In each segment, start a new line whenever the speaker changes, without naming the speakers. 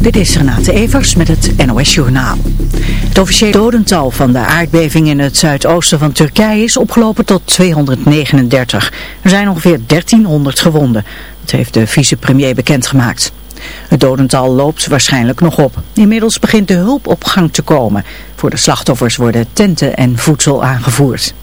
Dit is Renate Evers met het NOS Journaal. Het officiële dodental van de aardbeving in het zuidoosten van Turkije is opgelopen tot 239. Er zijn ongeveer 1300 gewonden. Dat heeft de vicepremier bekendgemaakt. Het dodental loopt waarschijnlijk nog op. Inmiddels begint de hulp op gang te komen. Voor de slachtoffers worden tenten en voedsel aangevoerd.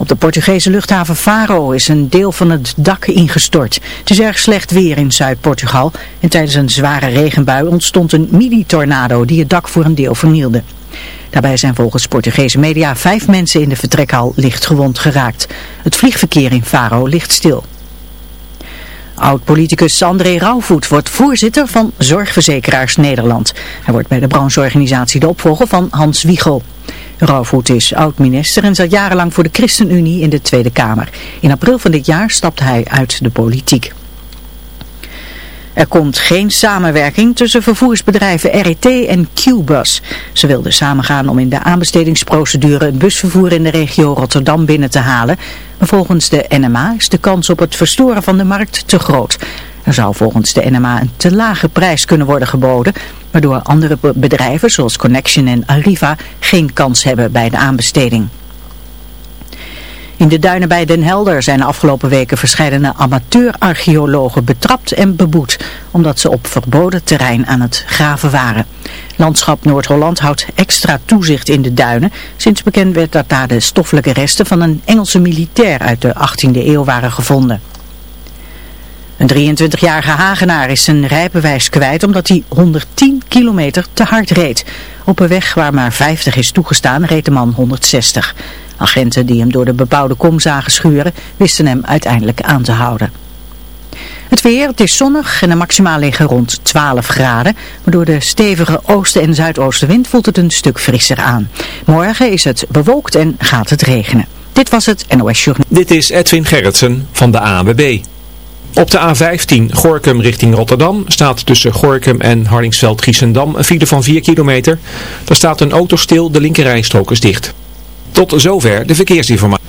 Op de Portugese luchthaven Faro is een deel van het dak ingestort. Het is erg slecht weer in Zuid-Portugal en tijdens een zware regenbui ontstond een mini-tornado die het dak voor een deel vernielde. Daarbij zijn volgens Portugese media vijf mensen in de vertrekhal licht gewond geraakt. Het vliegverkeer in Faro ligt stil. Oud-politicus André Rauwvoet wordt voorzitter van Zorgverzekeraars Nederland. Hij wordt bij de brancheorganisatie de opvolger van Hans Wiegel. Rauwvoet is oud-minister en zat jarenlang voor de ChristenUnie in de Tweede Kamer. In april van dit jaar stapte hij uit de politiek. Er komt geen samenwerking tussen vervoersbedrijven RET en QBus. Ze wilden samengaan om in de aanbestedingsprocedure het busvervoer in de regio Rotterdam binnen te halen. Maar volgens de NMA is de kans op het verstoren van de markt te groot. Er zou volgens de NMA een te lage prijs kunnen worden geboden, waardoor andere bedrijven zoals Connection en Arriva geen kans hebben bij de aanbesteding. In de duinen bij Den Helder zijn de afgelopen weken verschillende amateur-archeologen betrapt en beboet, omdat ze op verboden terrein aan het graven waren. Landschap Noord-Holland houdt extra toezicht in de duinen, sinds bekend werd dat daar de stoffelijke resten van een Engelse militair uit de 18e eeuw waren gevonden. Een 23-jarige Hagenaar is zijn rijbewijs kwijt omdat hij 110 kilometer te hard reed. Op een weg waar maar 50 is toegestaan reed de man 160. Agenten die hem door de bebouwde kom zagen schuren wisten hem uiteindelijk aan te houden. Het weer, het is zonnig en de maximaal liggen rond 12 graden. Maar door de stevige oosten- en zuidoostenwind voelt het een stuk frisser aan. Morgen is het bewolkt en gaat het regenen. Dit was het NOS Journal.
Dit is Edwin Gerritsen van de ANWB. Op de A15 Gorkum richting Rotterdam staat tussen Gorkum en Hardingsveld-Giessendam een file van 4 kilometer. Daar staat een auto stil, de linkerrijstrook is dicht. Tot zover de verkeersinformatie.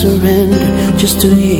surrender just to hear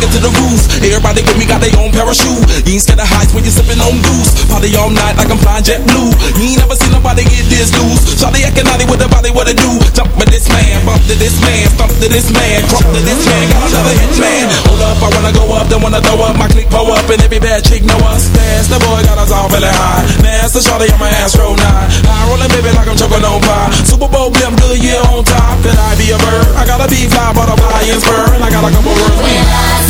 Take it to the roof. Everybody with me got their own parachute. You ain't scared of heights when you're sipping on goose. Party all night like I'm flying jet blue. You ain't never seen nobody get this loose. Acting naughty with the body, what it do? Jump with this man, bump to this man, stomp to this man, crump to this man. Got another hit man. Hold up, I wanna go up, then wanna throw up. My click pull up, and every bad chick know us. Dance, the boy got us all feeling high. Master on my ass roll nine. I rollin' baby like I'm choking on pie. Super Bowl blimp, good year on top. Could I be a bird? I gotta be fly, butterfly and spur, and I got a couple words.
When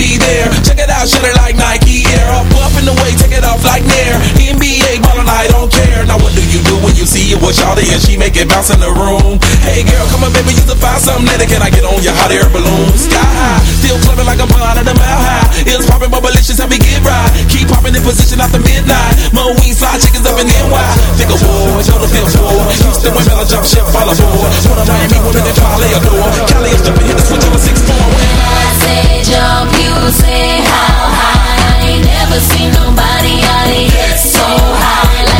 be there. Check it out, shut it like Nike Air. Up, up in the way, take it off like Nair. NBA ballin', I don't with Shawty and she make it bounce in the room? Hey girl, come on baby, you can find something later. Can I get on your hot air balloon? Sky high, still clubbing like a pond at a mile high. It's popping, but malicious, help me get right. Keep popping in position after midnight. Mo wings, fly chickens up in NY. Think of war, the fifth floor. Houston women, I jump ship, fall aboard. One of Miami women, they probably adore. Cali is jumping, hit the switch on a six four. When
I say jump, you say how high. I ain't never seen nobody out here so high. Like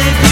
take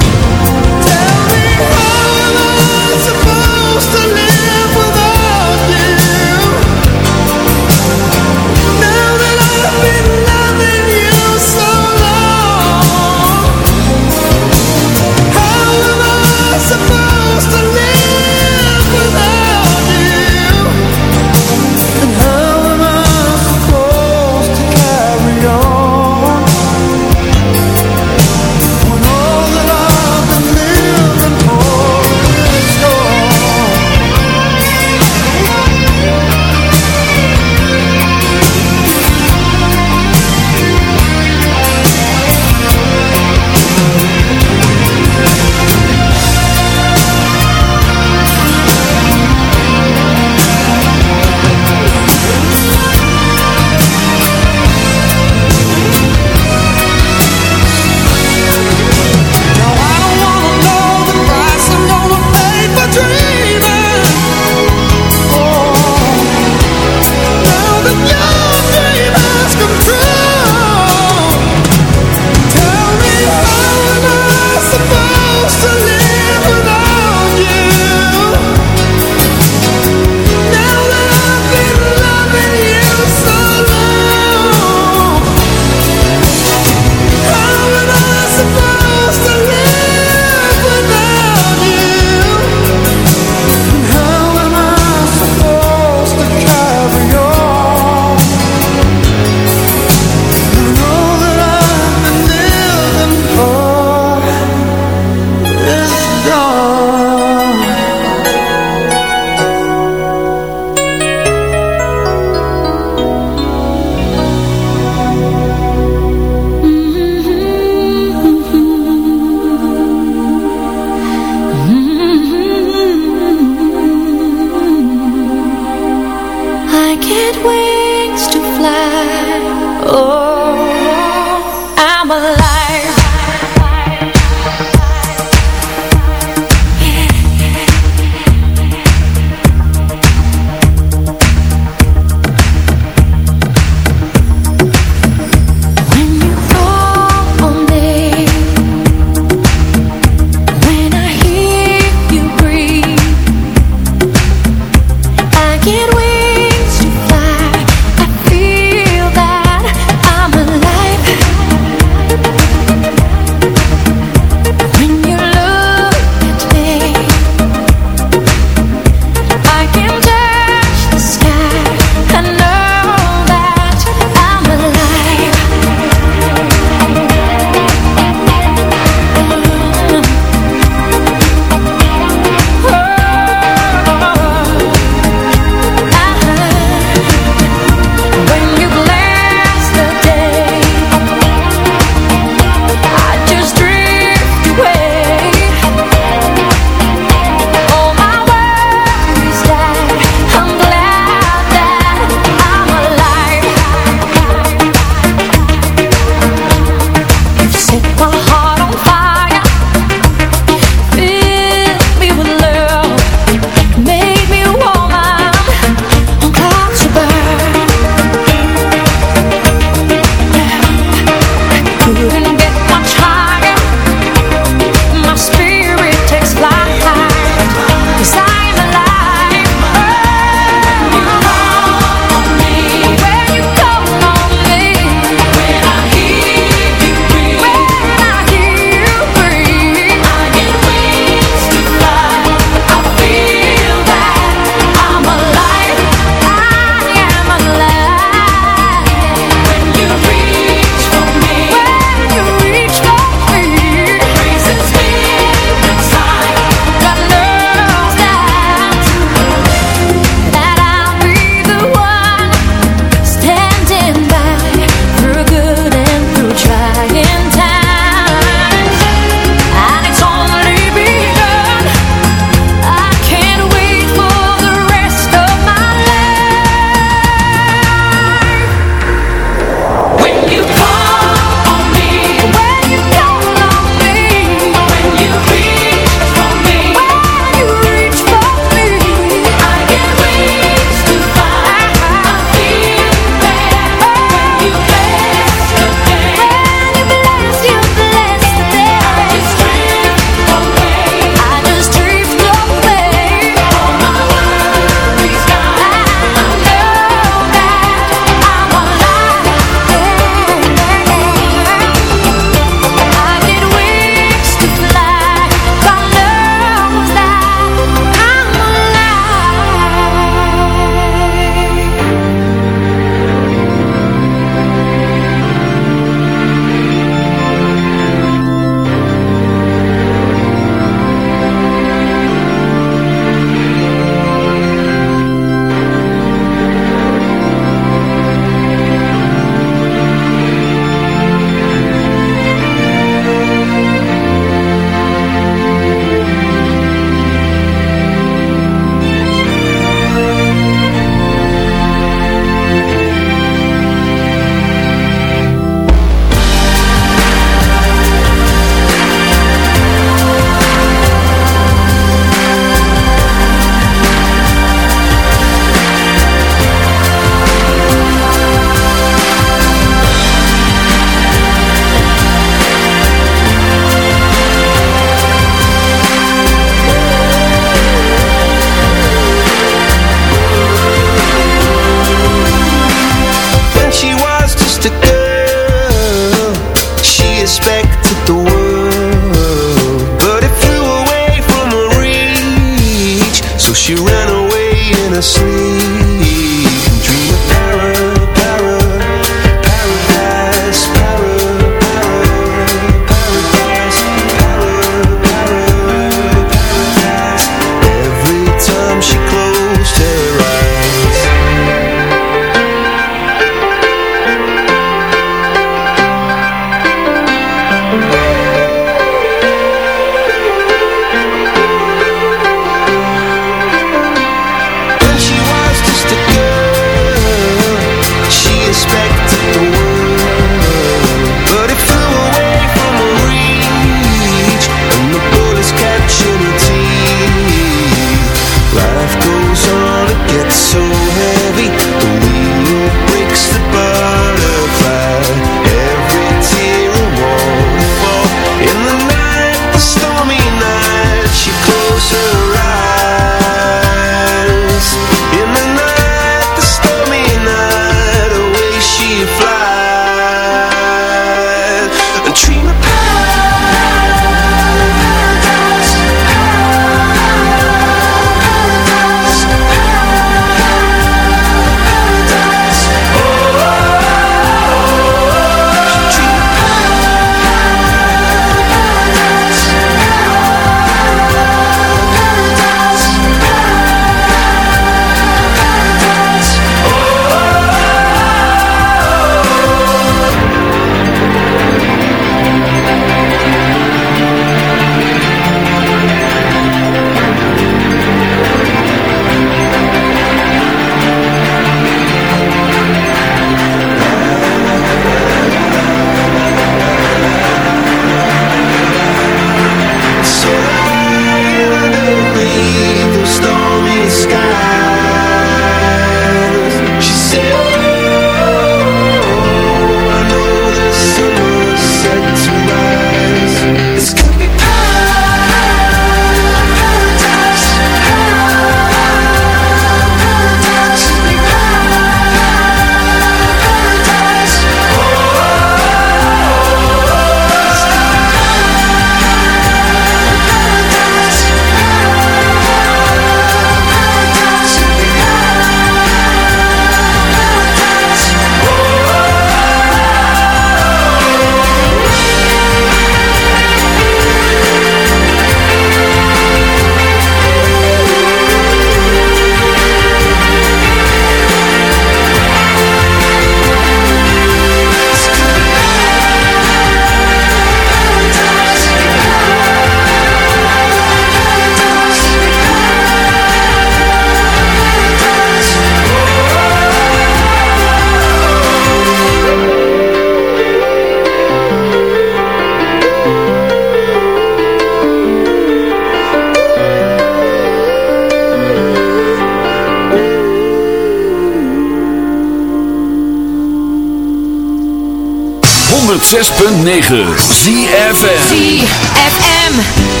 106.9 ZFM.
ZFM.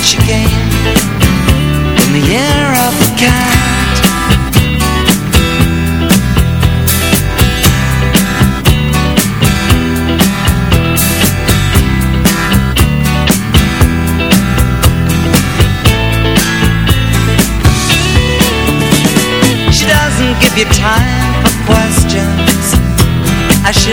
much again in the year of the cat. She doesn't give you time for questions as she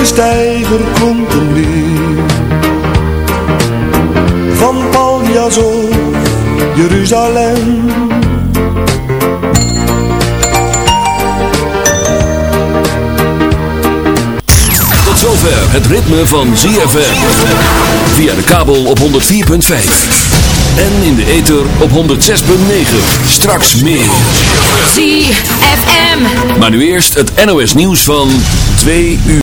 Elke een lied. Van Paljas of Jeruzalem.
Tot zover het ritme van ZFM. Via de kabel op 104.5. En in de ether op 106.9. Straks meer.
ZFM.
Maar nu eerst het NOS nieuws van 2 uur.